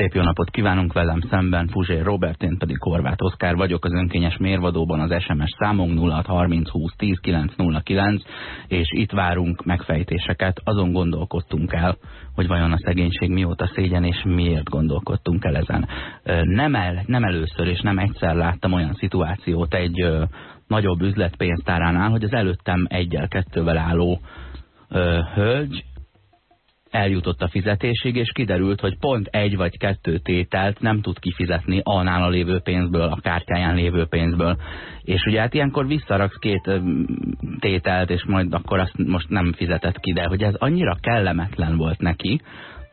Szép jó napot kívánunk velem szemben, Fuzsér Robert, én pedig Horváth Oszkár vagyok, az önkényes mérvadóban az SMS számunk 0630 20 10 909, és itt várunk megfejtéseket, azon gondolkodtunk el, hogy vajon a szegénység mióta szégyen, és miért gondolkodtunk el ezen. Nem, el, nem először és nem egyszer láttam olyan szituációt egy nagyobb üzletpénztáránál, hogy az előttem egyel, kettővel álló hölgy eljutott a fizetésig, és kiderült, hogy pont egy vagy kettő tételt nem tud kifizetni a lévő pénzből, a kártyáján lévő pénzből. És ugye hát ilyenkor visszaraksz két tételt, és majd akkor azt most nem fizetett ki, de hogy ez annyira kellemetlen volt neki,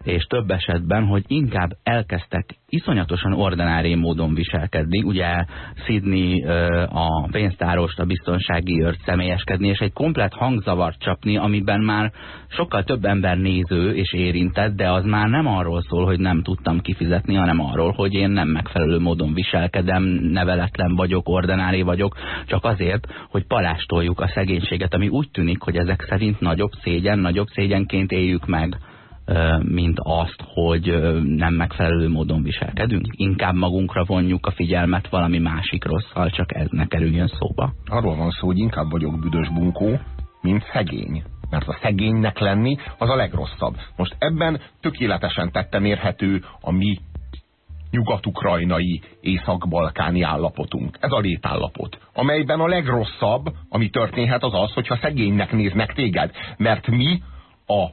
és több esetben, hogy inkább elkezdtek iszonyatosan ordinári módon viselkedni, ugye Sydney a pénztárost, a biztonsági őrt személyeskedni, és egy komplet hangzavart csapni, amiben már sokkal több ember néző és érintett, de az már nem arról szól, hogy nem tudtam kifizetni, hanem arról, hogy én nem megfelelő módon viselkedem, neveletlen vagyok, ordinári vagyok, csak azért, hogy palástoljuk a szegénységet, ami úgy tűnik, hogy ezek szerint nagyobb szégyen, nagyobb szégyenként éljük meg mint azt, hogy nem megfelelő módon viselkedünk. Inkább magunkra vonjuk a figyelmet valami másik rosszal, csak ez ne kerüljön szóba. Arról van szó, hogy inkább vagyok büdös bunkó, mint szegény. Mert a szegénynek lenni az a legrosszabb. Most ebben tökéletesen tettem érhető a mi nyugat-ukrajnai, észak-balkáni állapotunk. Ez a létállapot, amelyben a legrosszabb, ami történhet, az az, hogyha szegénynek néznek téged. Mert mi a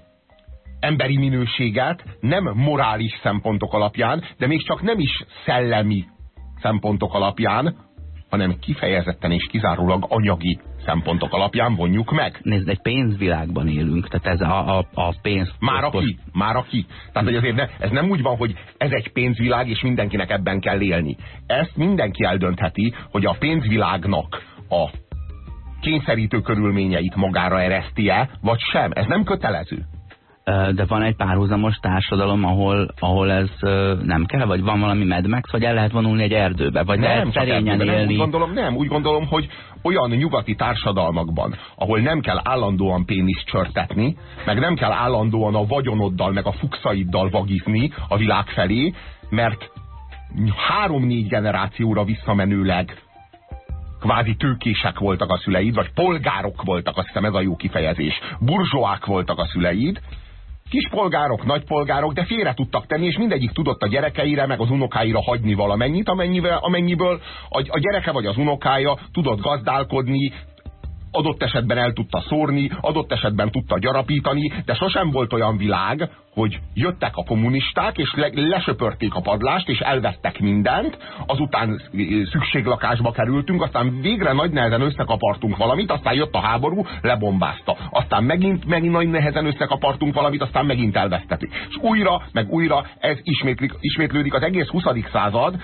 emberi minőséget nem morális szempontok alapján, de még csak nem is szellemi szempontok alapján, hanem kifejezetten és kizárólag anyagi szempontok alapján vonjuk meg. Nézd, egy pénzvilágban élünk, tehát ez a, a, a pénz... Már aki, már aki. Tehát hogy azért ne, ez nem úgy van, hogy ez egy pénzvilág, és mindenkinek ebben kell élni. Ezt mindenki eldöntheti, hogy a pénzvilágnak a kényszerítő körülményeit magára ereszti-e, vagy sem. Ez nem kötelező de van egy párhuzamos társadalom, ahol, ahol ez nem kell, vagy van valami Mad Max, vagy el lehet vonulni egy erdőbe, vagy nem, lehet szerényen élni. Nem, úgy gondolom, nem, úgy gondolom, hogy olyan nyugati társadalmakban, ahol nem kell állandóan péniszt csörtetni, meg nem kell állandóan a vagyonoddal, meg a fuxaiddal vagizni a világ felé, mert három-négy generációra visszamenőleg kvázi tőkések voltak a szüleid, vagy polgárok voltak, azt hiszem ez a jó kifejezés. Burzsóák voltak a szüleid, kispolgárok, nagypolgárok, de félre tudtak tenni, és mindegyik tudott a gyerekeire, meg az unokáira hagyni valamennyit, amennyivel, amennyiből a, a gyereke vagy az unokája tudott gazdálkodni, adott esetben el tudta szórni, adott esetben tudta gyarapítani, de sosem volt olyan világ, hogy jöttek a kommunisták, és le, lesöpörték a padlást, és elvettek mindent, azután szükséglakásba kerültünk, aztán végre nagy nehezen összekapartunk valamit, aztán jött a háború, lebombázta. Aztán megint, megint nagy nehezen összekapartunk valamit, aztán megint elvesztetik. És újra, meg újra ez ismétlődik az egész 20. század,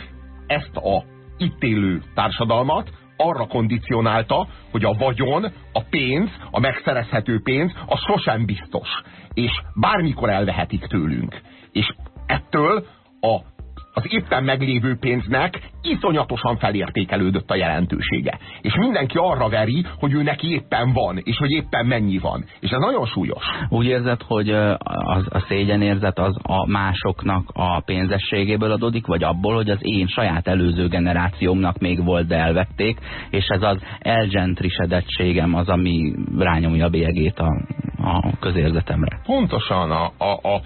ezt a itt élő társadalmat arra kondicionálta, hogy a vagyon, a pénz, a megszerezhető pénz, az sosem biztos. És bármikor elvehetik tőlünk. És ettől a az éppen meglévő pénznek iszonyatosan felértékelődött a jelentősége. És mindenki arra veri, hogy ő neki éppen van, és hogy éppen mennyi van. És ez nagyon súlyos. Úgy érzed, hogy az, a szégyenérzet az a másoknak a pénzességéből adódik, vagy abból, hogy az én saját előző generációmnak még volt, de elvették, és ez az elgentrisedettségem az, ami rányomja a bélyegét a, a közérzetemre. Pontosan a, a, a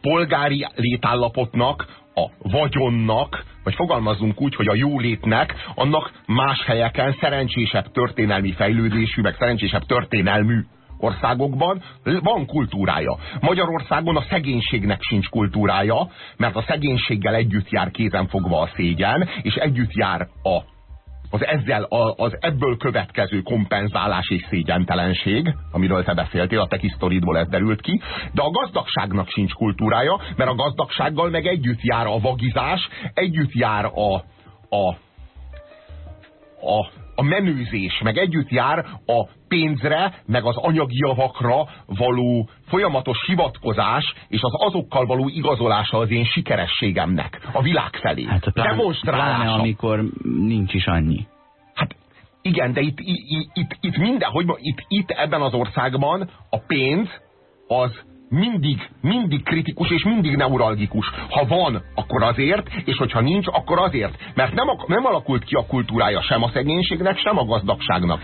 polgári létállapotnak a vagyonnak, vagy fogalmazunk úgy, hogy a jólétnek, annak más helyeken szerencsésebb történelmi fejlődésű, meg szerencsésebb történelmű országokban van kultúrája. Magyarországon a szegénységnek sincs kultúrája, mert a szegénységgel együtt jár kézenfogva a szégyen, és együtt jár a az, ezzel, az ebből következő kompenzálás és szégyentelenség, amiről te beszéltél, a te historidból ez derült ki, de a gazdagságnak sincs kultúrája, mert a gazdagsággal meg együtt jár a vagizás, együtt jár a, a, a, a menőzés, meg együtt jár a pénzre, meg az anyagi javakra való folyamatos hivatkozás, és az azokkal való igazolása az én sikerességemnek a világ felé. Hát a plán. Pláne, amikor nincs is annyi. Hát igen, de itt, itt, itt, itt minden, hogy itt, itt ebben az országban a pénz az mindig, mindig kritikus és mindig neuralgikus. Ha van, akkor azért, és hogyha nincs, akkor azért. Mert nem, nem alakult ki a kultúrája sem a szegénységnek, sem a gazdagságnak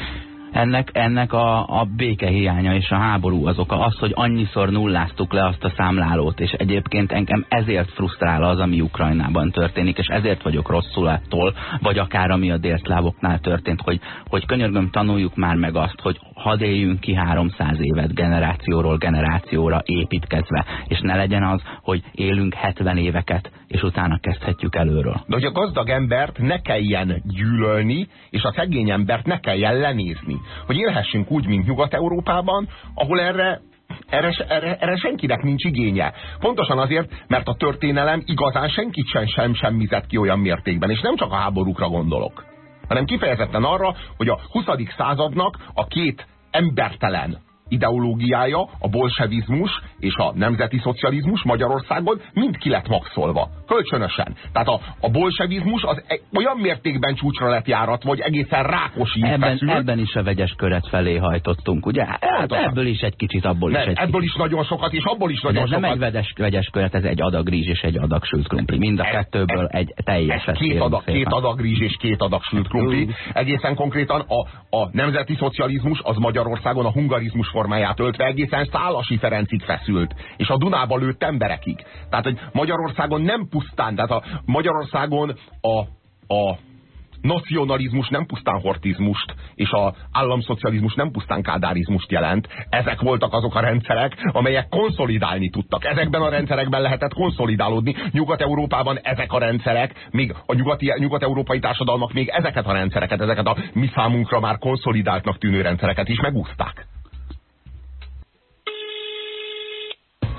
ennek, ennek a, a békehiánya és a háború az oka, az, hogy annyiszor nulláztuk le azt a számlálót, és egyébként engem ezért frusztrál az, ami Ukrajnában történik, és ezért vagyok rosszul attól, vagy akár ami a délszlávoknál történt, hogy, hogy könyörgöm tanuljuk már meg azt, hogy hadd éljünk ki 300 évet generációról generációra építkezve, és ne legyen az, hogy élünk 70 éveket, és utána kezdhetjük előről. De hogy a gazdag embert ne kelljen gyűlölni, és a szegény embert ne kelljen lenézni. Hogy élhessünk úgy, mint Nyugat-Európában, ahol erre erre, erre, erre senkinek nincs igénye. Pontosan azért, mert a történelem igazán senkit sem, sem semmizett ki olyan mértékben, és nem csak a háborúkra gondolok, hanem kifejezetten arra, hogy a 20. századnak a két embertelen ideológiája, a bolsevizmus és a nemzeti szocializmus Magyarországon mind ki lett maxolva. Kölcsönösen. Tehát a, a bolsevizmus az e, olyan mértékben csúcsra lett járat, vagy egészen rákosi ebben, ebben is a vegyes köret felé hajtottunk, ugye? Hát ebből is egy kicsit, abból nem, is egy Ebből kicsit. is nagyon sokat, és abból is nagyon De sokat. nem egy vegyes, vegyes köret, ez egy adag rizs és egy adag sült krumpli. Mind a ez, kettőből ez, egy teljes. Ez két adag, két adag rizs és két adag sült krumpli. Egészen konkrétan a, a nemzeti szocializmus az Magyarországon a hungarizmus formáját öltve egészen Szálasi Ferencig feszült, és a Dunába lőtt emberekig. Tehát, hogy Magyarországon nem pusztán, tehát a Magyarországon a, a nacionalizmus nem pusztán hortizmust, és az államszocializmus nem pusztán kádárizmust jelent. Ezek voltak azok a rendszerek, amelyek konszolidálni tudtak. Ezekben a rendszerekben lehetett konszolidálódni. Nyugat-Európában ezek a rendszerek, még a nyugati, nyugat-európai társadalmak még ezeket a rendszereket, ezeket a mi számunkra már konszolidáltnak tűnő rendszereket is megúszták.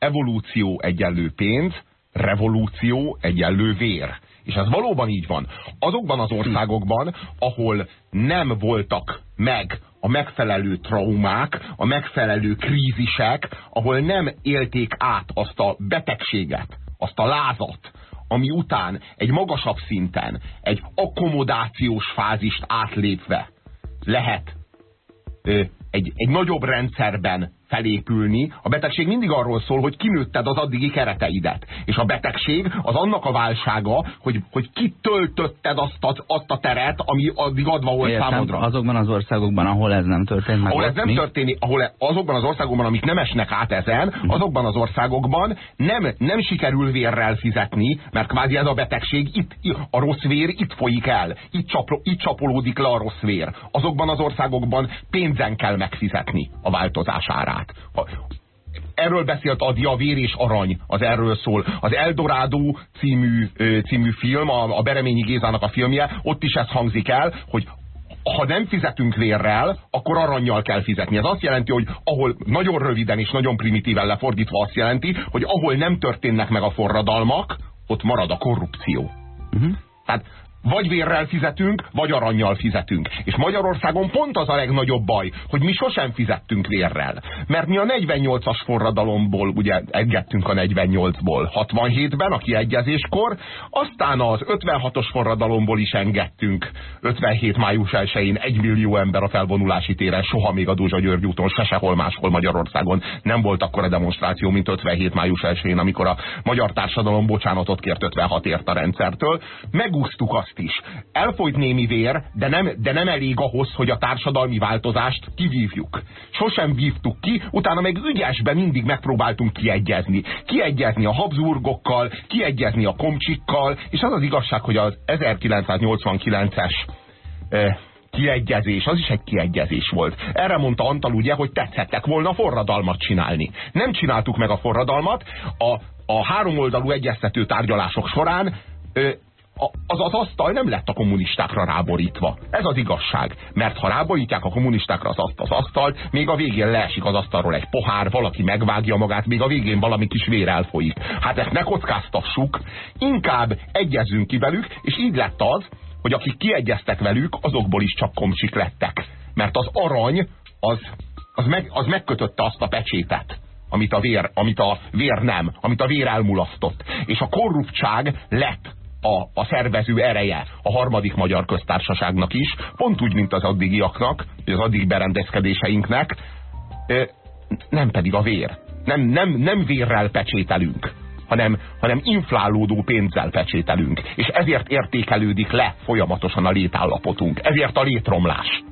evolúció egyenlő pénz, revolúció egyenlő vér. És ez valóban így van. Azokban az országokban, ahol nem voltak meg a megfelelő traumák, a megfelelő krízisek, ahol nem élték át azt a betegséget, azt a lázat, ami után egy magasabb szinten, egy akkomodációs fázist átlépve lehet ö, egy, egy nagyobb rendszerben felépülni. A betegség mindig arról szól, hogy kinőtted az addigi kereteidet. És a betegség az annak a válsága, hogy, hogy kitöltötted azt a, azt a teret, ami addig adva volt Értem, számodra. azokban az országokban, ahol ez nem történt meg. Ahol ez nem mi? történik, ahol azokban az országokban, amik nem esnek át ezen, Mhm. azokban az országokban nem, nem sikerül vérrel fizetni, mert kvázi ez a betegség, itt, a rossz vér itt folyik el, itt, csapro, itt csapolódik le a rossz vér. Azokban az országokban pénzen kell megfizetni a változás árát. Erről beszélt a Vér és Arany, az erről szól. Az Eldorado című, című film, a, a Bereményi Gézának a filmje, ott is ez hangzik el, hogy ha nem fizetünk vérrel, akkor aranyjal kell fizetni. Ez azt jelenti, hogy ahol nagyon röviden és nagyon primitíven lefordítva azt jelenti, hogy ahol nem történnek meg a forradalmak, ott marad a korrupció. Uh -huh. Tehát vagy vérrel fizetünk, vagy aranyjal fizetünk. És Magyarországon pont az a legnagyobb baj, hogy mi sosem fizettünk vérrel. Mert mi a 48-as forradalomból ugye engedtünk a 48-ból 67-ben, a kiegyezéskor, aztán az 56-os forradalomból is engedtünk 57 május 1-én 1 millió ember a felvonulási téren, soha még a Dózsa György úton, se sehol máshol Magyarországon nem volt akkor a demonstráció, mint 57 május 1-én, amikor a magyar társadalom bocsánatot kért 56 ért a rendszertől. Megúsztuk azt is. Elfolyt némi vér, de nem, de nem elég ahhoz, hogy a társadalmi változást kivívjuk. Sosem vívtuk ki, utána meg ügyesben mindig megpróbáltunk kiegyezni. Kiegyezni a Habsburgokkal, kiegyezni a komcsikkal, és az az igazság, hogy az 1989-es eh, kiegyezés, az is egy kiegyezés volt. Erre mondta Antal ugye, hogy tetszettek volna forradalmat csinálni. Nem csináltuk meg a forradalmat, a, a háromoldalú egyeztető tárgyalások során az az asztal nem lett a kommunistákra ráborítva. Ez az igazság. Mert ha ráborítják a kommunistákra az, az asztalt, még a végén leesik az asztalról egy pohár, valaki megvágja magát, még a végén valami kis vér elfolyik. Hát ezt ne kockáztassuk, inkább egyezzünk ki velük, és így lett az, hogy akik kiegyeztek velük, azokból is csak komcsik lettek. Mert az arany, az, az, meg, az megkötötte azt a pecsétet amit a vér, amit a vér nem, amit a vér elmulasztott. És a korruptság lett a, a szervező ereje a harmadik magyar köztársaságnak is, pont úgy, mint az addigiaknak, az addig berendezkedéseinknek, nem pedig a vér. Nem, nem, nem vérrel pecsételünk, hanem, hanem inflálódó pénzzel pecsételünk. És ezért értékelődik le folyamatosan a létállapotunk. Ezért a létromlás.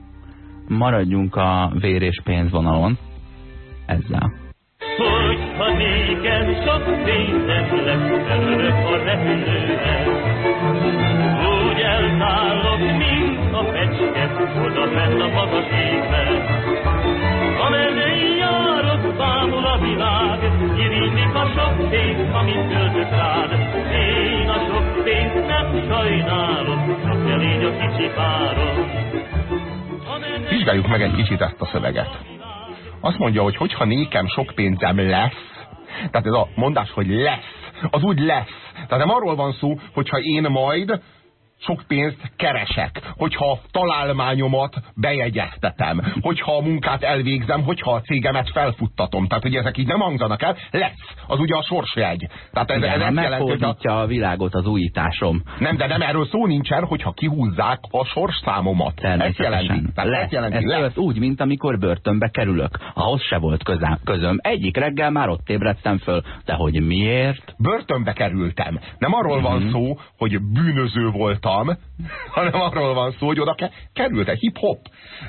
Maradjunk a vér és pénzvonalon ezzel. Hogyha nékem sok pénzem lesz, előbb a repülőre, úgy elszállok, mint a fecske, oda fenn a magas égben. Amerre járok, bámul a világ, irigylik a sok pénz, amit költök rád. Én a sok pénzt nem sajnálom, csak elég a kicsi párom. Vizsgáljuk meg egy kicsit ezt a szöveget. Azt mondja, hogy hogyha nékem sok pénzem lesz, tehát ez a mondás, hogy lesz, az úgy lesz. Tehát nem arról van szó, hogyha én majd sok pénzt keresek, hogyha találmányomat bejegyeztetem, hogyha a munkát elvégzem, hogyha a cégemet felfuttatom. Tehát, hogy ezek így nem hangzanak el, lesz. Az ugye a sorsjegy. Tehát ez, Igen, ez jelenti, a... a világot az újításom. Nem, de nem erről szó nincsen, hogyha kihúzzák a sorszámomat. Ez jelenti. Tehát lesz. Ez jelenti. Ez lesz. úgy, mint amikor börtönbe kerülök. Ahhoz se volt közöm. közöm. Egyik reggel már ott ébredtem föl. De hogy miért? Börtönbe kerültem. Nem arról mm -hmm. van mhm. szó, hogy bűnöző voltam, voltam, hanem arról van szó, hogy oda ke került egy hip-hop.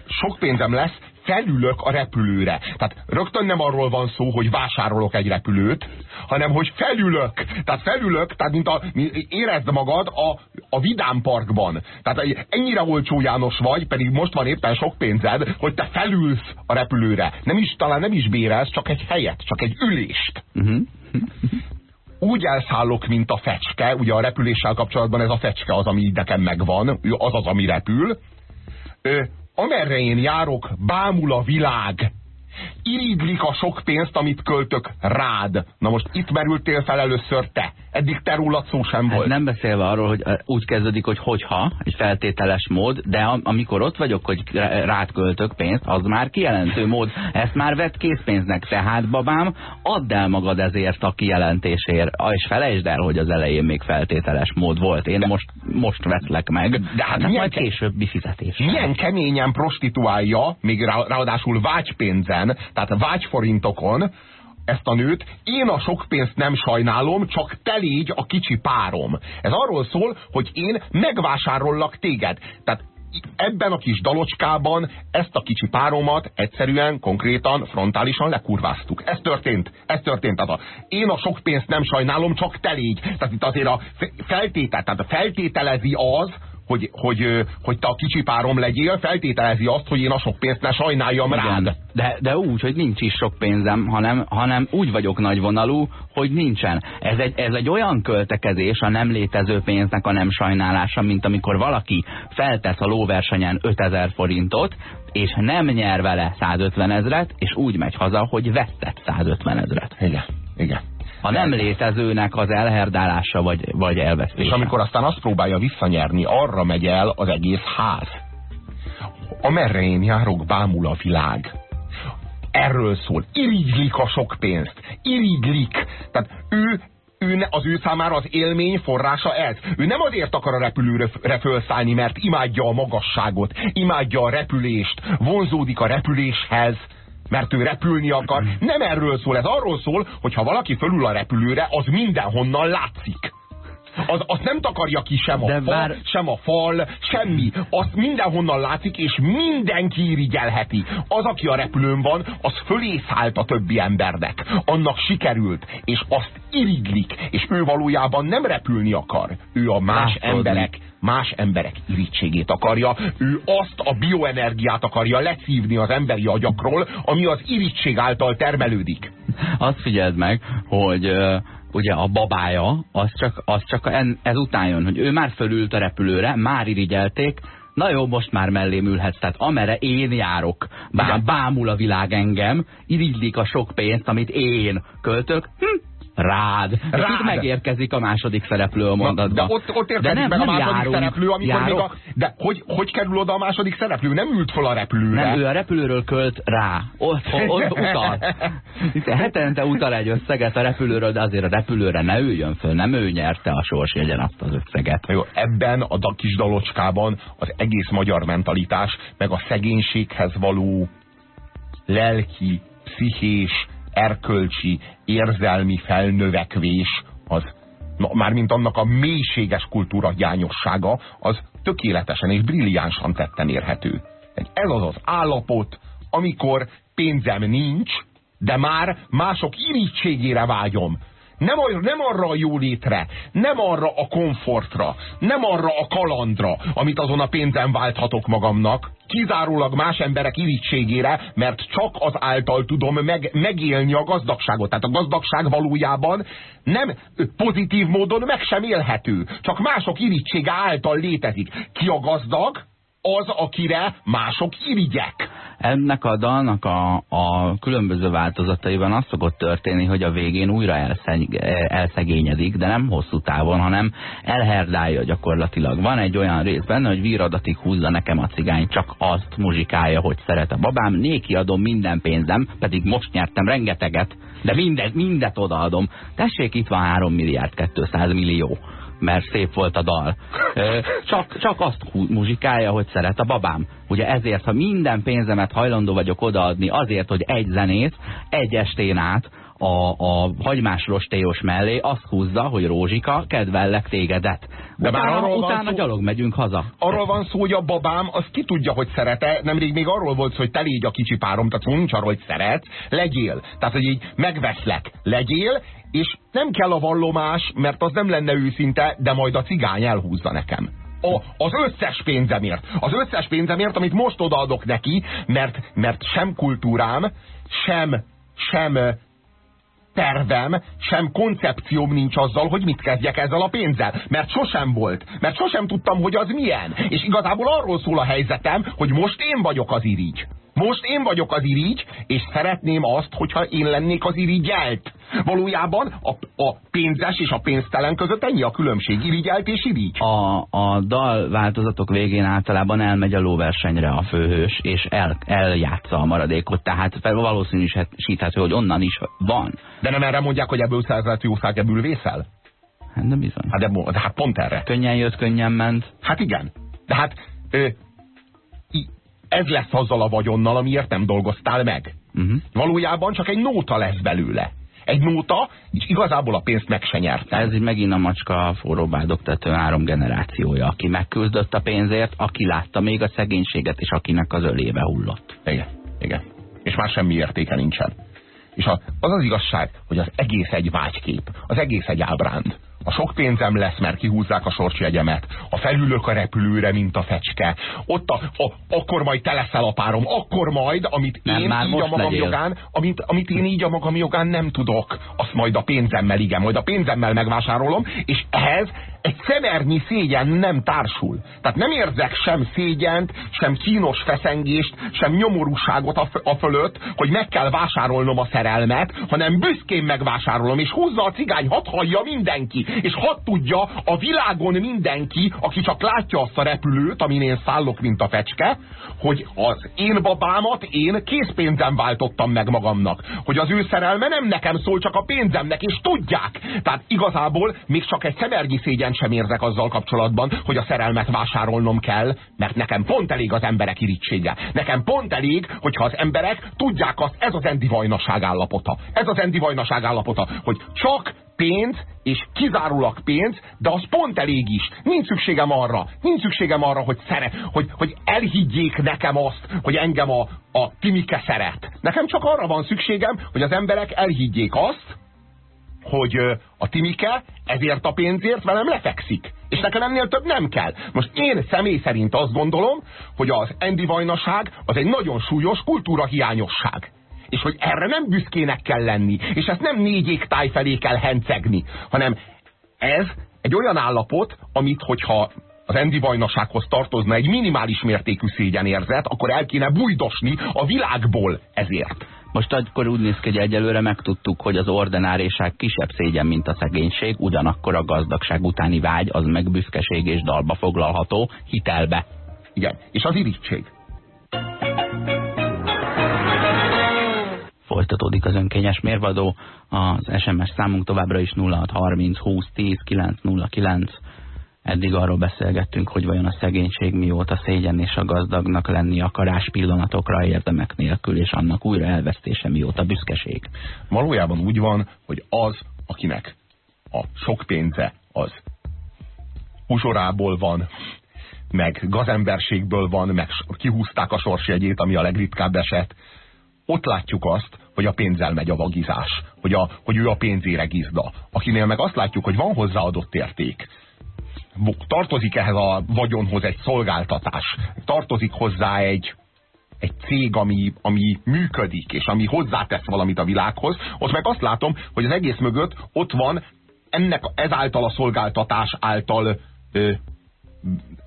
Sok pénzem lesz, felülök a repülőre. Tehát rögtön nem arról van szó, hogy vásárolok egy repülőt, hanem hogy felülök. Tehát felülök, tehát mint a, érezd magad a, a Vidám Parkban. Tehát ennyire olcsó János vagy, pedig most van éppen sok pénzed, hogy te felülsz a repülőre. Nem is, talán nem is bérelsz, csak egy helyet, csak egy ülést. Uh -huh úgy elszállok, mint a fecske, ugye a repüléssel kapcsolatban ez a fecske az, ami nekem megvan, az az, ami repül. Ö, amerre én járok, bámul a világ. Iriglik a sok pénzt, amit költök rád. Na most itt merültél fel először te. Eddig te rólad szó sem hát volt. Nem beszélve arról, hogy úgy kezdődik, hogy hogyha, egy feltételes mód, de amikor ott vagyok, hogy rád költök pénzt, az már kijelentő mód. Ezt már vett készpénznek, tehát babám, add el magad ezért a kijelentésért, és felejtsd el, hogy az elején még feltételes mód volt. Én de, most, most veszlek meg. De hát milyen majd későbbi fizetés. Milyen keményen prostituálja, még ráadásul vágypénzen, tehát vágyforintokon, ezt a nőt, én a sok pénzt nem sajnálom, csak te légy a kicsi párom. Ez arról szól, hogy én megvásárollak téged. Tehát ebben a kis dalocskában ezt a kicsi páromat egyszerűen, konkrétan, frontálisan lekurváztuk. Ez történt. Ez történt. Tehát a, én a sok pénzt nem sajnálom, csak te légy. Tehát itt azért a feltétel, tehát a feltételezi az, hogy, hogy, hogy te a kicsi párom legyél, feltételezi azt, hogy én a sok pénzt ne sajnáljam Igen, rád. De, de úgy, hogy nincs is sok pénzem, hanem, hanem úgy vagyok nagyvonalú, hogy nincsen. Ez egy, ez egy olyan költekezés a nem létező pénznek a nem sajnálása, mint amikor valaki feltesz a lóversenyen 5000 forintot, és nem nyer vele 150 ezret, és úgy megy haza, hogy vesztett 150 ezret. Igen, igen a nem létezőnek az elherdálása vagy, vagy elvesztése. És amikor aztán azt próbálja visszanyerni, arra megy el az egész ház. Amerre én járok, bámul a világ. Erről szól. Irigylik a sok pénzt. Irigylik. Tehát ő ő, az ő számára az élmény forrása ez. Ő nem azért akar a repülőre fölszállni, mert imádja a magasságot, imádja a repülést, vonzódik a repüléshez, mert ő repülni akar. Nem erről szól, ez arról szól, hogy ha valaki fölül a repülőre, az mindenhonnan látszik. Az, azt nem takarja ki sem a, De fa, bár... sem a fal, semmi. Azt mindenhonnan látszik, és mindenki irigyelheti. Az, aki a repülőn van, az fölé szállt a többi embernek. Annak sikerült, és azt iriglik, és ő valójában nem repülni akar. Ő a más Látszódni. emberek más emberek irítségét akarja, ő azt a bioenergiát akarja leszívni az emberi agyakról, ami az irítség által termelődik. Azt figyeld meg, hogy ugye a babája, az csak, az csak ezután jön, hogy ő már fölült a repülőre, már irigyelték, na jó, most már mellém ülhetsz, tehát amere én járok, bá, bámul a világ engem, irigylik a sok pénzt, amit én költök, hm, rád. Rád. itt megérkezik a második szereplő a mondatba. De ott, ott érkezik de nem, meg nem a második járunk, szereplő, amikor járok. még a... De hogy, hogy kerül oda a második szereplő? Nem ült fel a repülőre. Nem, ő a repülőről költ rá. Ott, ott utal. Hiszen hetente utal egy összeget a repülőről, de azért a repülőre ne üljön föl. Nem ő nyerte a sorsjegyen azt az összeget. Jó, ebben a kis dalocskában az egész magyar mentalitás, meg a szegénységhez való lelki, pszichés, erkölcsi, érzelmi felnövekvés, az mármint annak a mélységes kultúra hiányossága, az tökéletesen és brilliánsan tetten érhető. Ez az az állapot, amikor pénzem nincs, de már mások irítségére vágyom. Nem, nem arra a jólétre, nem arra a komfortra, nem arra a kalandra, amit azon a pénzen válthatok magamnak, kizárólag más emberek irítségére, mert csak az által tudom meg, megélni a gazdagságot. Tehát a gazdagság valójában nem pozitív módon meg sem élhető, csak mások irítsége által létezik. Ki a gazdag? Az, akire mások irigyek. Ennek a dalnak a, a különböző változataiban az szokott történni, hogy a végén újra elszeg, elszegényedik, de nem hosszú távon, hanem elherdálja gyakorlatilag. Van egy olyan rész benne, hogy víradatig húzza nekem a cigány, csak azt muzsikálja, hogy szeret a babám, néki adom minden pénzem, pedig most nyertem rengeteget, de mindet, mindet odaadom. Tessék, itt van 3 milliárd 200 millió mert szép volt a dal. Csak, csak azt muzsikálja, hogy szeret a babám. Ugye ezért, ha minden pénzemet hajlandó vagyok odaadni azért, hogy egy zenét, egy estén át a, a hagymás rostélyos mellé azt húzza, hogy Rózsika, kedvellek tégedet. De utána, már arról utána szó, gyalog megyünk haza. Arról van szó, hogy a babám az ki tudja, hogy szerete. Nemrég még arról volt hogy te légy a kicsi párom, tehát nincs arról, hogy szeret, legyél. Tehát, hogy így megveszlek, legyél, és nem kell a vallomás, mert az nem lenne őszinte, de majd a cigány elhúzza nekem. A, az összes pénzemért. Az összes pénzemért, amit most odaadok neki, mert, mert sem kultúrám, sem, sem tervem, sem koncepcióm nincs azzal, hogy mit kezdjek ezzel a pénzzel. Mert sosem volt. Mert sosem tudtam, hogy az milyen. És igazából arról szól a helyzetem, hogy most én vagyok az irigy. Most én vagyok az irigy, és szeretném azt, hogyha én lennék az irigyelt. Valójában a, a pénzes és a pénztelen között ennyi a különbség, irigyelt és irigy. A, a dal változatok végén általában elmegy a lóversenyre a főhős, és el, eljátsza a maradékot, tehát valószínűsíthető, hogy onnan is van. De nem erre mondják, hogy ebből szerzett jószág ebből vészel? Hát nem bizony. Hát, de, de hát pont erre. Könnyen jött, könnyen ment. Hát igen. De hát ö, ez lesz azzal a vagyonnal, amiért nem dolgoztál meg. Uh mhm. -huh. Valójában csak egy nóta lesz belőle. Egy nóta, és igazából a pénzt meg se nyerte. Ez így megint a macska forró bádogtető három generációja, aki megküzdött a pénzért, aki látta még a szegénységet, és akinek az ölébe hullott. Igen, igen. És már semmi értéke nincsen. És az az igazság, hogy az egész egy vágykép, az egész egy ábránd a sok pénzem lesz, mert kihúzzák a sorsjegyemet, a felülök a repülőre, mint a fecske, ott a, a, akkor majd te leszel a párom, akkor majd, amit nem, én már így a magam legyél. jogán, amit, amit én így a magam jogán nem tudok, azt majd a pénzemmel, igen, majd a pénzemmel megvásárolom, és ehhez egy szemernyi szégyen nem társul. Tehát nem érzek sem szégyent, sem kínos feszengést, sem nyomorúságot a, a fölött, hogy meg kell vásárolnom a szerelmet, hanem büszkén megvásárolom, és húzza a cigány, hadd hallja mindenki, és hadd tudja a világon mindenki, aki csak látja azt a repülőt, amin én szállok, mint a fecske, hogy az én babámat én készpénzem váltottam meg magamnak. Hogy az ő szerelme nem nekem szól, csak a pénzemnek, és tudják. Tehát igazából még csak egy szemernyi szégyen sem érzek azzal kapcsolatban, hogy a szerelmet vásárolnom kell, mert nekem pont elég az emberek irítsége. Nekem pont elég, hogyha az emberek tudják azt, ez az endivajnaság állapota. Ez az endivajnaság állapota, hogy csak pénz, és kizárólag pénz, de az pont elég is. Nincs szükségem arra, nincs szükségem arra, hogy, szere, hogy, hogy elhiggyék nekem azt, hogy engem a, a Timike szeret. Nekem csak arra van szükségem, hogy az emberek elhiggyék azt, hogy a Timike ezért a pénzért velem lefekszik. És nekem ennél több nem kell. Most én személy szerint azt gondolom, hogy az endivajnaság az egy nagyon súlyos kultúra hiányosság. és hogy erre nem büszkének kell lenni, és ezt nem négy égtáj felé kell hencegni, hanem ez egy olyan állapot, amit hogyha az Endi bajnasághoz tartozna egy minimális mértékű szégyenérzet, akkor el kéne bújdosni a világból ezért. Most akkor úgy néz ki, hogy egyelőre megtudtuk, hogy az ordináriság kisebb szégyen, mint a szegénység, ugyanakkor a gazdagság utáni vágy az meg büszkeség és dalba foglalható hitelbe. Igen, és az irítség. Folytatódik az önkényes mérvadó, az SMS számunk továbbra is 0630 20 10 909. Eddig arról beszélgettünk, hogy vajon a szegénység mióta szégyen és a gazdagnak lenni akarás pillanatokra érdemek nélkül, és annak újra elvesztése mióta büszkeség. Valójában úgy van, hogy az, akinek a sok pénze, az uzsorából van, meg gazemberségből van, meg kihúzták a sorsjegyét, ami a legritkább eset, ott látjuk azt, hogy a pénzzel megy a vagizás, hogy, a, hogy ő a pénzére gizda. Akinél meg azt látjuk, hogy van hozzáadott érték, tartozik ehhez a vagyonhoz egy szolgáltatás, tartozik hozzá egy, egy cég, ami, ami működik, és ami hozzátesz valamit a világhoz, ott meg azt látom, hogy az egész mögött ott van ennek ezáltal a szolgáltatás által ö,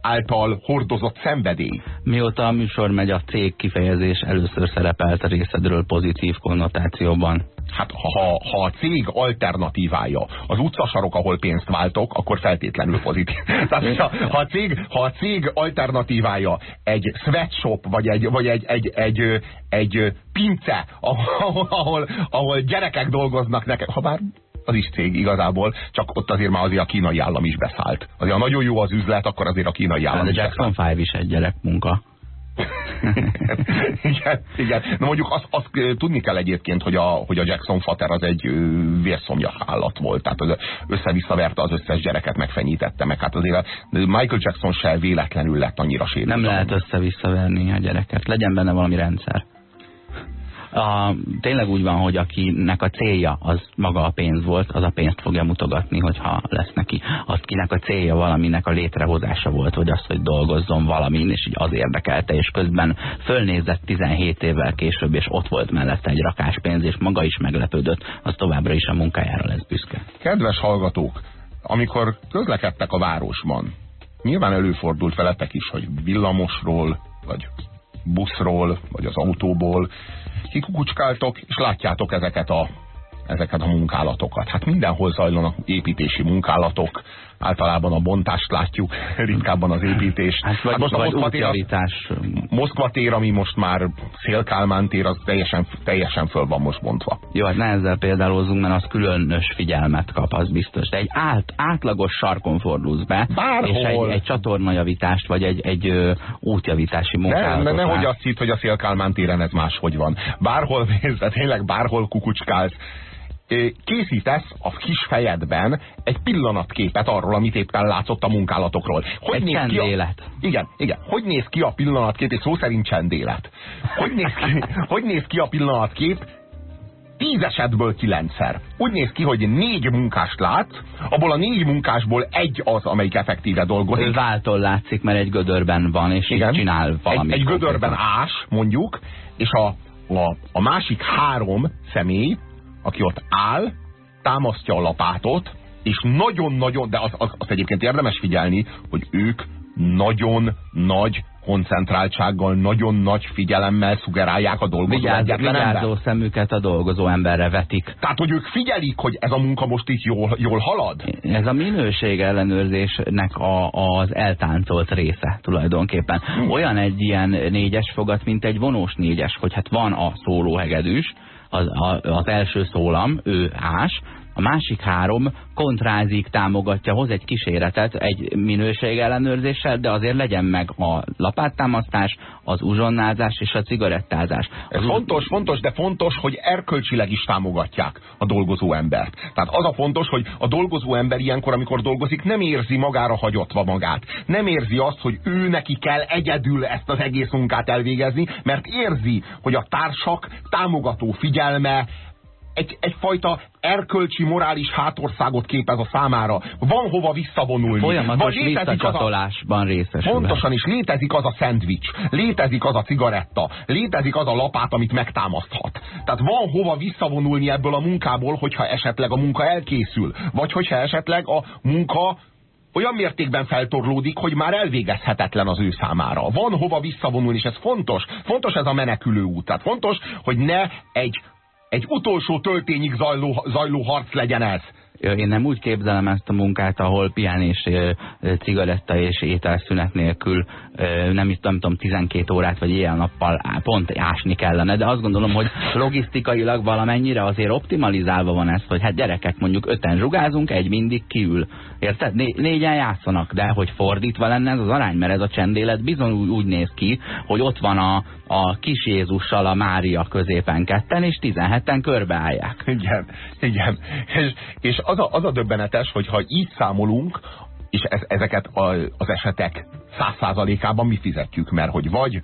által hordozott szenvedély. Mióta a műsor megy, a cég kifejezés először szerepelt a részedről pozitív konnotációban. Hát ha, ha a cég alternatívája az utcasarok, ahol pénzt váltok, akkor feltétlenül pozitív. Tehát ha, ha, a, cég, ha a cég alternatívája egy sweatshop, vagy egy, vagy egy, egy, egy, egy, pince, ahol, ahol, ahol gyerekek dolgoznak nekek, ha bár az is cég igazából, csak ott azért már azért a kínai állam is beszállt. Azért ha nagyon jó az üzlet, akkor azért a kínai állam hát, is Jackson 5 is egy gyerek munka. igen, igen. Na mondjuk azt, azt tudni kell egyébként, hogy a, hogy a Jackson Fater az egy vérszomjas állat volt. Tehát az össze-visszaverte az összes gyereket, megfenyítette meg. Hát azért Michael Jackson se véletlenül lett annyira sérült. Nem lehet össze-visszaverni a gyereket. Legyen benne valami rendszer a, tényleg úgy van, hogy akinek a célja az maga a pénz volt, az a pénzt fogja mutogatni, hogyha lesz neki. Akinek a célja valaminek a létrehozása volt, vagy az, hogy dolgozzon valamin, és így az érdekelte, és közben fölnézett 17 évvel később, és ott volt mellette egy rakás pénz, és maga is meglepődött, az továbbra is a munkájára lesz büszke. Kedves hallgatók, amikor közlekedtek a városban, nyilván előfordult veletek is, hogy villamosról, vagy buszról, vagy az autóból kikukucskáltok, és látjátok ezeket a, ezeket a munkálatokat. Hát mindenhol zajlanak építési munkálatok, általában a bontást látjuk, ritkábban az építést. Hát, vagy, hát most a Moszkva tér, az, Moszkva tér, ami most már Szélkálmán tér, az teljesen, teljesen föl van most bontva. Jó, hát ne ezzel példálózunk, mert az különös figyelmet kap, az biztos. De egy át, átlagos sarkon fordulsz be, Bárhol. és egy, egy csatornajavítást, vagy egy, egy ö, útjavítási munkálatot. Ne, ne, nehogy azt hitt, hogy a Szélkálmán téren ez máshogy van. Bárhol mész, de tényleg bárhol kukucskálsz, készítesz a kis fejedben egy pillanatképet arról, amit éppen látszott a munkálatokról. Hogy egy néz csendélet. Ki a... Igen, igen. Hogy néz ki a pillanatkép, és szó szerint csendélet. Hogy néz ki, hogy néz ki a pillanatkép tíz esetből kilencszer. Úgy néz ki, hogy négy munkást lát, abból a négy munkásból egy az, amelyik effektíve dolgozik. Váltól látszik, mert egy gödörben van, és Igen. csinál valamit. Egy, egy gödörben ás, mondjuk, és a, a, a másik három személy aki ott áll, támasztja a lapátot, és nagyon-nagyon, de az, az, az egyébként érdemes figyelni, hogy ők nagyon nagy koncentráltsággal, nagyon nagy figyelemmel szugerálják a dolgozó Vigyázz, Vigyázó szemüket a dolgozó emberre vetik. Tehát, hogy ők figyelik, hogy ez a munka most itt jól, jól halad? Ez a minőség ellenőrzésnek a, az eltáncolt része tulajdonképpen. Hmm. Olyan egy ilyen négyes fogat, mint egy vonós négyes, hogy hát van a szólóhegedűs, az, az első szólam, ő ás, a másik három kontrázik, támogatja, hoz egy kíséretet egy minőségellenőrzéssel, de azért legyen meg a lapáttámasztás, az uzsonnázás és a cigarettázás. Ez az fontos, fontos, de fontos, hogy erkölcsileg is támogatják a dolgozó embert. Tehát az a fontos, hogy a dolgozó ember ilyenkor, amikor dolgozik, nem érzi magára hagyotva magát. Nem érzi azt, hogy ő neki kell egyedül ezt az egész munkát elvégezni, mert érzi, hogy a társak támogató figyelme egy, egyfajta erkölcsi, morális hátországot képez a számára. Van hova visszavonulni. Folyamatos visszacsatolásban részesül. Pontosan is létezik az a szendvics, létezik az a cigaretta, létezik az a lapát, amit megtámaszthat. Tehát van hova visszavonulni ebből a munkából, hogyha esetleg a munka elkészül, vagy hogyha esetleg a munka olyan mértékben feltorlódik, hogy már elvégezhetetlen az ő számára. Van hova visszavonulni, és ez fontos. Fontos ez a menekülő út. Tehát fontos, hogy ne egy, egy utolsó töltényig zajló, zajló harc legyen ez én nem úgy képzelem ezt a munkát, ahol pihenés, cigaretta és ételszünet nélkül nem is nem tudom, 12 órát vagy éjjel-nappal pont ásni kellene, de azt gondolom, hogy logisztikailag valamennyire azért optimalizálva van ez, hogy hát gyerekek mondjuk öten zsugázunk, egy mindig kiül. Érted? Né négyen játszanak, de hogy fordítva lenne ez az arány, mert ez a csendélet bizony úgy néz ki, hogy ott van a, a kis Jézussal a Mária középen ketten, és 17-en körbeállják. Igen, igen. És, és az, a, az a döbbenetes, hogy ha így számolunk, és ez, ezeket a, az esetek száz százalékában mi fizetjük, mert hogy vagy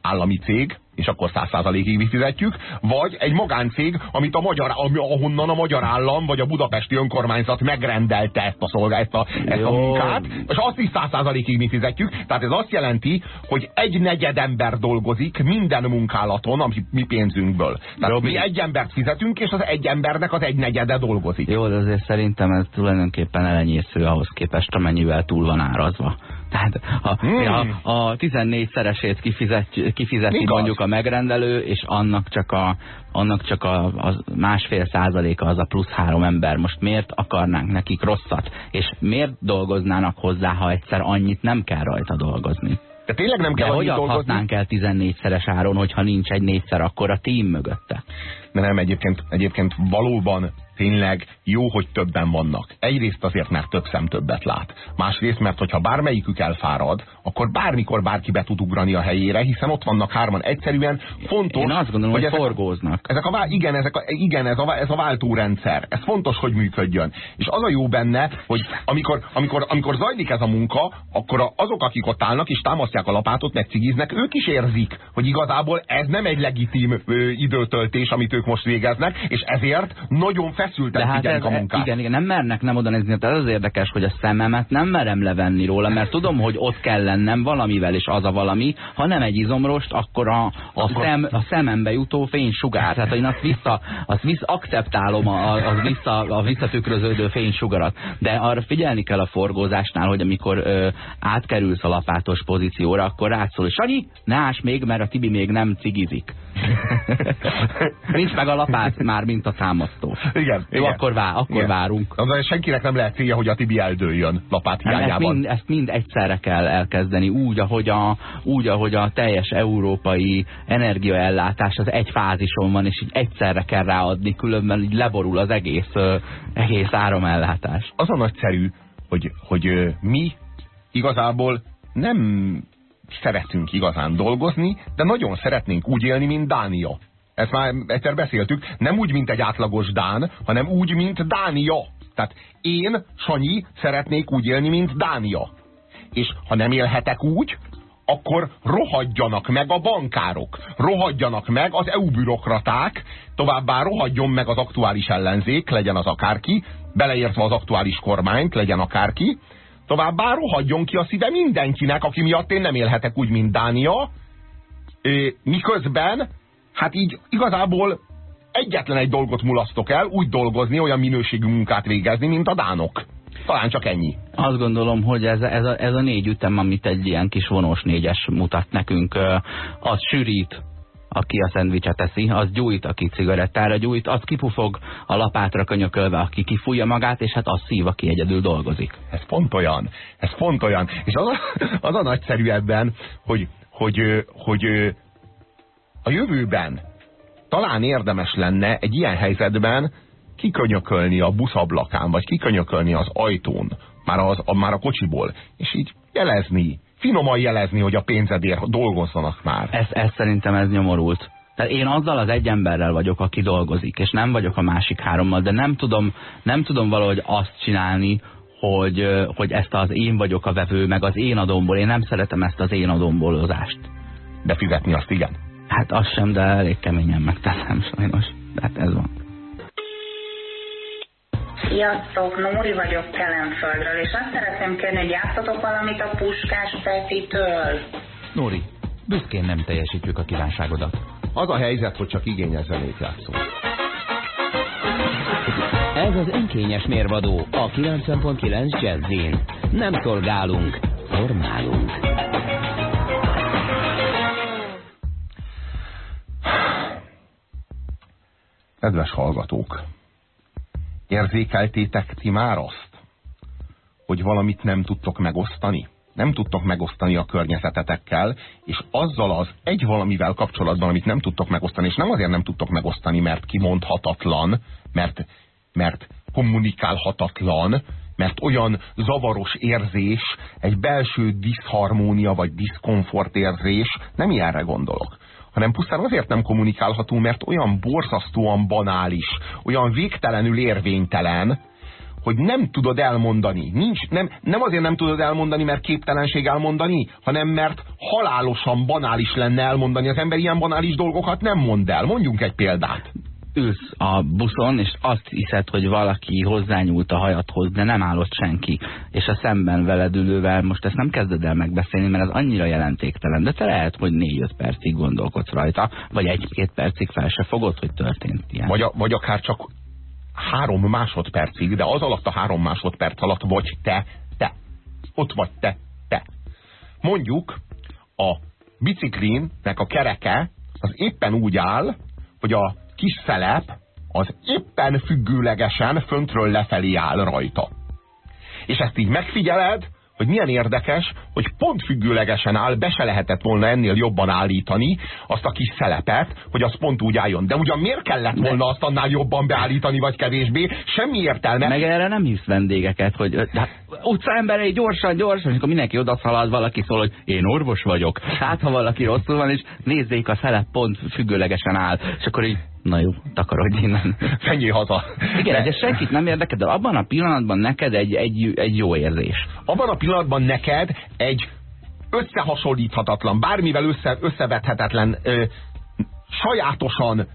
állami cég, és akkor száz százalékig mi fizetjük, vagy egy magáncég, amit a magyar, ahonnan a magyar állam, vagy a budapesti önkormányzat megrendelte ezt a szolgál, ezt a, ezt a munkát, és azt is száz százalékig mi fizetjük. Tehát ez azt jelenti, hogy egy negyed ember dolgozik minden munkálaton, ami mi pénzünkből. Tehát Robi. mi egy embert fizetünk, és az egy embernek az egy negyede dolgozik. Jó, de azért szerintem ez tulajdonképpen elenyésző ahhoz képest, amennyivel túl van árazva. Tehát ha, hmm. a, a 14-szeresét kifizet, kifizeti mondjuk a megrendelő, és annak csak a, annak csak a, a másfél százaléka az a plusz három ember. Most miért akarnánk nekik rosszat? És miért dolgoznának hozzá, ha egyszer annyit nem kell rajta dolgozni? De tényleg nem kell De hogy adhatnánk el 14-szeres áron, hogyha nincs egy négyszer akkor a tím mögötte? De nem, egyébként, egyébként valóban tényleg jó, hogy többen vannak. Egyrészt azért, mert több szem többet lát. Másrészt, mert hogyha bármelyikük elfárad, akkor bármikor bárki be tud ugrani a helyére, hiszen ott vannak hárman. Egyszerűen fontos, Én azt gondolom, hogy, hogy ezek, forgóznak. Ezek a, igen, ezek a, igen ez, a, ez a váltórendszer. Ez fontos, hogy működjön. És az a jó benne, hogy amikor, amikor, amikor zajlik ez a munka, akkor azok, akik ott állnak és támasztják a lapátot, meg cigiznek, ők is érzik, hogy igazából ez nem egy legitim ö, időtöltés, amit ők most végeznek, és ezért nagyon fel feszülten hát ez, a munkát. Igen, igen, nem mernek nem oda nézni. Tehát ez az érdekes, hogy a szememet nem merem levenni róla, mert tudom, hogy ott kell lennem valamivel, és az a valami. Ha nem egy izomrost, akkor a, a, akkor... Szem, a szemembe jutó fénysugár. Tehát én azt vissza, azt vissza akceptálom a, az vissza, a visszatükröződő fénysugarat. De arra figyelni kell a forgózásnál, hogy amikor ö, átkerülsz a lapátos pozícióra, akkor rátszól, Sanyi, ne ás még, mert a Tibi még nem cigizik. Nincs meg a lapát már, mint a támasztó. Igen. Jó, igen. akkor, vár, akkor igen. várunk. Az, senkinek nem lehet célja, hogy a Tibi eldőljön lapát hiányában. Ezt mind, ezt mind egyszerre kell elkezdeni, úgy ahogy, a, úgy, ahogy a teljes európai energiaellátás az egy fázison van, és így egyszerre kell ráadni, különben így leborul az egész, egész áramellátás. Az a nagyszerű, hogy, hogy mi igazából nem szeretünk igazán dolgozni, de nagyon szeretnénk úgy élni, mint Dánia. Ezt már egyszer beszéltük, nem úgy, mint egy átlagos Dán, hanem úgy, mint Dánia. Tehát én, Sanyi, szeretnék úgy élni, mint Dánia. És ha nem élhetek úgy, akkor rohadjanak meg a bankárok, rohadjanak meg az EU bürokraták, továbbá rohadjon meg az aktuális ellenzék, legyen az akárki, beleértve az aktuális kormányt, legyen akárki, továbbá rohadjon ki a szíve mindenkinek, aki miatt én nem élhetek úgy, mint Dánia, miközben hát így igazából egyetlen egy dolgot mulasztok el, úgy dolgozni, olyan minőségű munkát végezni, mint a dánok. Talán csak ennyi. Azt gondolom, hogy ez, ez, a, ez a négy ütem, amit egy ilyen kis vonós négyes mutat nekünk, az sűrít, aki a szendvicset teszi, az gyújt, aki cigarettára gyújt, az kipufog a lapátra könyökölve, aki kifújja magát, és hát az szív, aki egyedül dolgozik. Ez pont olyan, ez pont olyan. És az a, az a nagyszerű ebben, hogy, hogy, hogy, hogy a jövőben talán érdemes lenne egy ilyen helyzetben kikönyökölni a buszablakán, vagy kikönyökölni az ajtón, már, az, a, már a kocsiból, és így jelezni, finoman jelezni, hogy a pénzedért dolgozzanak már. Ez, ez szerintem ez nyomorult. Tehát én azzal az egy emberrel vagyok, aki dolgozik, és nem vagyok a másik hárommal, de nem tudom, nem tudom valahogy azt csinálni, hogy, hogy ezt az én vagyok a vevő, meg az én adomból. Én nem szeretem ezt az én adombolozást. De fizetni azt igen. Hát az sem, de elég keményen megteszem sajnos. Tehát ez van. Sziasztok, Nóri vagyok Kelenföldről, és azt szeretném kérni, hogy játszatok valamit a Puskás Petitől. Nóri, büszkén nem teljesítjük a kívánságodat. Az a helyzet, hogy csak igényes zenét játszunk. Ez az önkényes mérvadó a 90.9 Jazzin. Nem szolgálunk, formálunk. Kedves hallgatók! Érzékeltétek ti már azt, hogy valamit nem tudtok megosztani? Nem tudtok megosztani a környezetetekkel, és azzal az egy valamivel kapcsolatban, amit nem tudtok megosztani, és nem azért nem tudtok megosztani, mert kimondhatatlan, mert, mert kommunikálhatatlan, mert olyan zavaros érzés, egy belső diszharmónia vagy diszkomfort érzés, nem ilyenre gondolok hanem pusztán azért nem kommunikálható, mert olyan borzasztóan banális, olyan végtelenül érvénytelen, hogy nem tudod elmondani. Nincs, nem, nem azért nem tudod elmondani, mert képtelenség elmondani, hanem mert halálosan banális lenne elmondani. Az ember ilyen banális dolgokat nem mond el. Mondjunk egy példát ülsz a buszon, és azt hiszed, hogy valaki hozzányúlt a hajadhoz, de nem állott senki. És a szemben veled ülővel most ezt nem kezded el megbeszélni, mert ez annyira jelentéktelen. De te lehet, hogy négy-öt percig gondolkodsz rajta, vagy egy-két percig fel se fogod, hogy történt ilyen. Vagy, a, vagy akár csak három másodpercig, de az alatt a három másodperc alatt vagy te, te. Ott vagy te, te. Mondjuk a biciklinnek a kereke az éppen úgy áll, hogy a kis szelep az éppen függőlegesen föntről lefelé áll rajta. És ezt így megfigyeled, hogy milyen érdekes, hogy pont függőlegesen áll, be se lehetett volna ennél jobban állítani azt a kis szelepet, hogy az pont úgy álljon. De ugyan miért kellett volna azt annál jobban beállítani, vagy kevésbé? Semmi értelme. Meg erre nem hisz vendégeket, hogy hát, utca emberei gyorsan, gyorsan, és akkor mindenki odaszalad, valaki szól, hogy én orvos vagyok. Hát, ha valaki rosszul van, és nézzék, a szelep pont függőlegesen áll. És akkor így na jó, takarodj innen. Menjél haza. Igen, de... ez senkit nem érdekel, de abban a pillanatban neked egy, egy, egy jó érzés. Abban a pillanatban neked egy összehasonlíthatatlan, bármivel össze, összevethetetlen, ö, sajátosan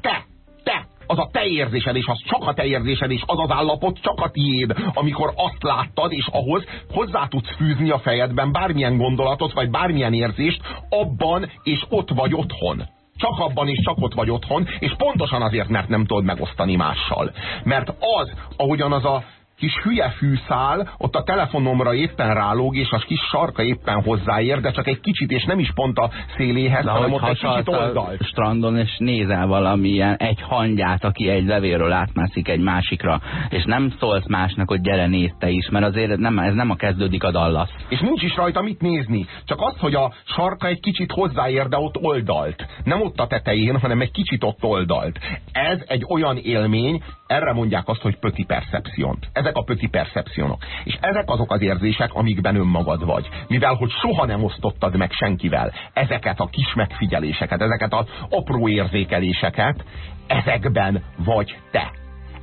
te, te, az a te érzésed, és az csak a te érzésed, és az az állapot csak a tiéd, amikor azt láttad, és ahhoz hozzá tudsz fűzni a fejedben bármilyen gondolatot, vagy bármilyen érzést, abban és ott vagy otthon csak abban is csak ott vagy otthon, és pontosan azért, mert nem tudod megosztani mással. Mert az, ahogyan az a kis hülye fűszál, ott a telefonomra éppen rálóg, és a kis sarka éppen hozzáér, de csak egy kicsit, és nem is pont a széléhez, de hanem ott egy kicsit oldalt. strandon, és nézel valamilyen egy hangyát, aki egy levélről átmászik egy másikra, és nem szólsz másnak, hogy gyere nézd te is, mert azért nem, ez nem a kezdődik a Dallas. És nincs is rajta mit nézni, csak az, hogy a sarka egy kicsit hozzáér, de ott oldalt. Nem ott a tetején, hanem egy kicsit ott oldalt. Ez egy olyan élmény, erre mondják azt, hogy pöti percepciont. Ezek a pöti percepcionok. És ezek azok az érzések, amikben önmagad vagy. Mivel, hogy soha nem osztottad meg senkivel ezeket a kis megfigyeléseket, ezeket az apró érzékeléseket, ezekben vagy te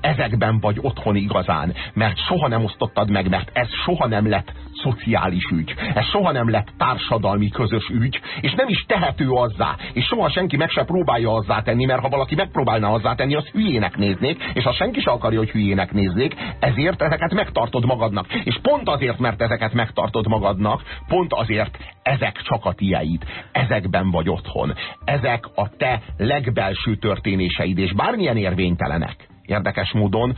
ezekben vagy otthon igazán, mert soha nem osztottad meg, mert ez soha nem lett szociális ügy, ez soha nem lett társadalmi közös ügy, és nem is tehető azzá, és soha senki meg se próbálja azzá tenni, mert ha valaki megpróbálna azzá tenni, az hülyének néznék, és ha senki se akarja, hogy hülyének nézzék, ezért ezeket megtartod magadnak. És pont azért, mert ezeket megtartod magadnak, pont azért ezek csak a tieid, ezekben vagy otthon, ezek a te legbelső történéseid, és bármilyen érvénytelenek érdekes módon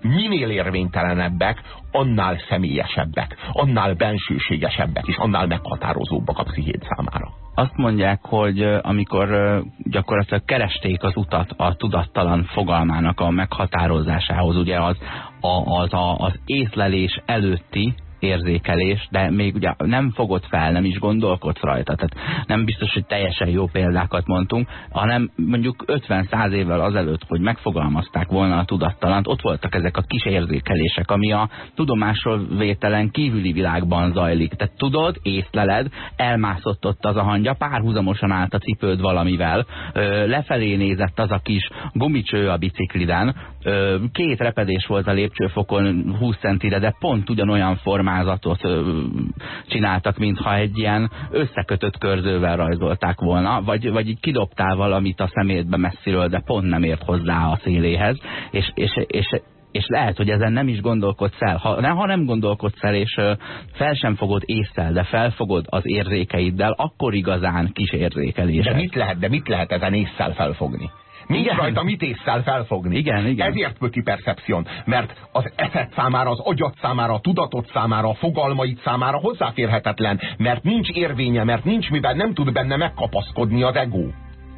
minél érvénytelenebbek, annál személyesebbek, annál bensőségesebbek, és annál meghatározóbbak a pszichéd számára. Azt mondják, hogy amikor gyakorlatilag keresték az utat a tudattalan fogalmának a meghatározásához, ugye az, a, az, a, az észlelés előtti érzékelés, de még ugye nem fogod fel, nem is gondolkodsz rajta. Tehát nem biztos, hogy teljesen jó példákat mondtunk, hanem mondjuk 50-100 évvel azelőtt, hogy megfogalmazták volna a tudattalant, ott voltak ezek a kis érzékelések, ami a tudomásról vételen kívüli világban zajlik. Tehát tudod, észleled, elmászott ott az a hangya, párhuzamosan állt a cipőd valamivel, lefelé nézett az a kis gumicső a bicikliden, két repedés volt a lépcsőfokon 20 centire, de pont ugyanolyan formában mázatot csináltak, mintha egy ilyen összekötött körzővel rajzolták volna, vagy, vagy így kidobtál valamit a szemétbe messziről, de pont nem ért hozzá a széléhez, és, és, és és lehet, hogy ezen nem is gondolkodsz el. Ha, ne, ha nem gondolkodsz el, és fel sem fogod észre, de felfogod az érzékeiddel, akkor igazán kis érzékelés. De mit lehet, de mit lehet ezen észszel felfogni? Nincs igen. rajta mit észszel felfogni. Igen, igen. Ezért pöti percepción, mert az eszed számára, az agyat számára, a tudatot számára, a fogalmaid számára hozzáférhetetlen, mert nincs érvénye, mert nincs mivel nem tud benne megkapaszkodni az ego.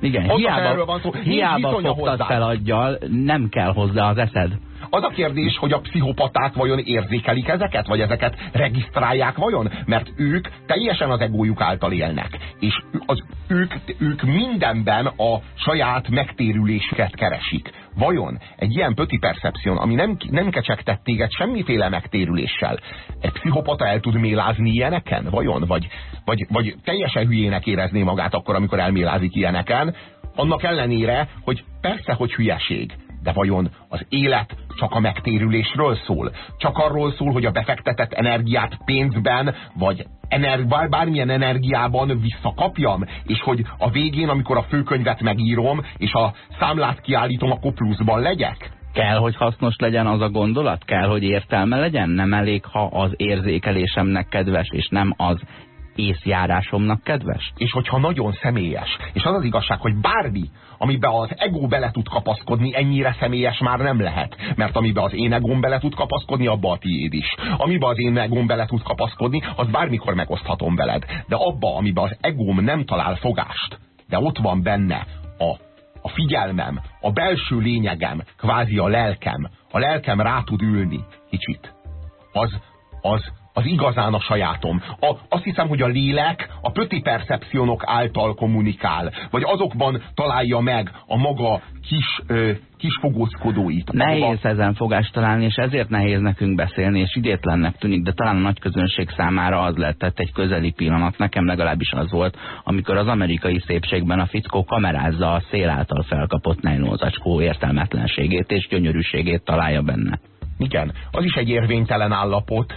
Igen, hiába, van szó, hiába fogtad fel aggyal, nem kell hozzá az eszed. Az a kérdés, hogy a pszichopaták vajon érzékelik ezeket, vagy ezeket regisztrálják vajon? Mert ők teljesen az egójuk által élnek. És az, ők, ők mindenben a saját megtérülésüket keresik. Vajon egy ilyen pöti percepción, ami nem, nem kecsegtett téged semmiféle megtérüléssel, egy pszichopata el tud mélázni ilyeneken? Vajon? Vagy, vagy, vagy teljesen hülyének érezné magát akkor, amikor elmélázik ilyeneken, annak ellenére, hogy persze, hogy hülyeség de vajon az élet csak a megtérülésről szól? Csak arról szól, hogy a befektetett energiát pénzben, vagy energi, bármilyen energiában visszakapjam, és hogy a végén, amikor a főkönyvet megírom, és a számlát kiállítom, akkor pluszban legyek? Kell, hogy hasznos legyen az a gondolat? Kell, hogy értelme legyen? Nem elég, ha az érzékelésemnek kedves, és nem az észjárásomnak kedves? És hogyha nagyon személyes, és az az igazság, hogy bármi, amiben az ego bele tud kapaszkodni, ennyire személyes már nem lehet. Mert amiben az én egóm bele tud kapaszkodni, abba a tiéd is. Amiben az én egóm bele tud kapaszkodni, az bármikor megoszthatom veled. De abba, amiben az egóm nem talál fogást, de ott van benne a, a figyelmem, a belső lényegem, kvázi a lelkem, a lelkem rá tud ülni kicsit. Az, az, az igazán a sajátom. A, azt hiszem, hogy a lélek a pöti percepciónok által kommunikál, vagy azokban találja meg a maga kis, ö, kis fogózkodóit. Nehéz maga... ezen fogást találni, és ezért nehéz nekünk beszélni, és idétlennek tűnik, de talán a nagy közönség számára az lett egy közeli pillanat, nekem legalábbis az volt, amikor az amerikai szépségben a fickó kamerázza a szél által felkapott nejlózacskó értelmetlenségét és gyönyörűségét találja benne. Igen, az is egy érvénytelen állapot,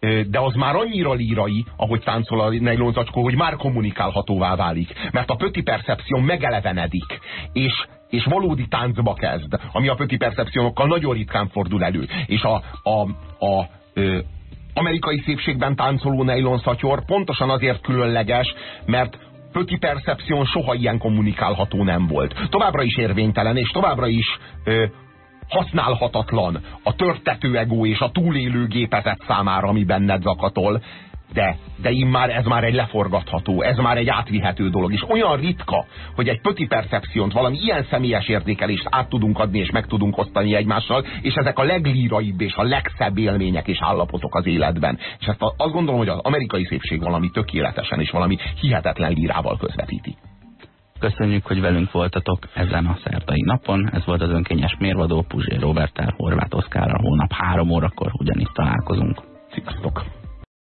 de az már annyira lírai, ahogy táncol a nejlonzacskó, hogy már kommunikálhatóvá válik. Mert a pöti percepció megelevenedik, és, és valódi táncba kezd, ami a pöti percepciónokkal nagyon ritkán fordul elő. És a, a, a, a amerikai szépségben táncoló nejlon pontosan azért különleges, mert pöti percepción soha ilyen kommunikálható nem volt. Továbbra is érvénytelen, és továbbra is ö, használhatatlan a törtető ego és a túlélő gépezet számára, ami benned zakatol, de, de immár ez már egy leforgatható, ez már egy átvihető dolog, és olyan ritka, hogy egy pöti percepciónt, valami ilyen személyes érzékelést át tudunk adni, és meg tudunk osztani egymással, és ezek a leglíraibb és a legszebb élmények és állapotok az életben. És ezt azt gondolom, hogy az amerikai szépség valami tökéletesen és valami hihetetlen lírával közvetíti. Köszönjük, hogy velünk voltatok ezen a szerdai napon. Ez volt az önkényes mérvadó Puzsé Robertel, Horváth Oszkárral. Holnap három órakor ugyanitt találkozunk. Sziasztok!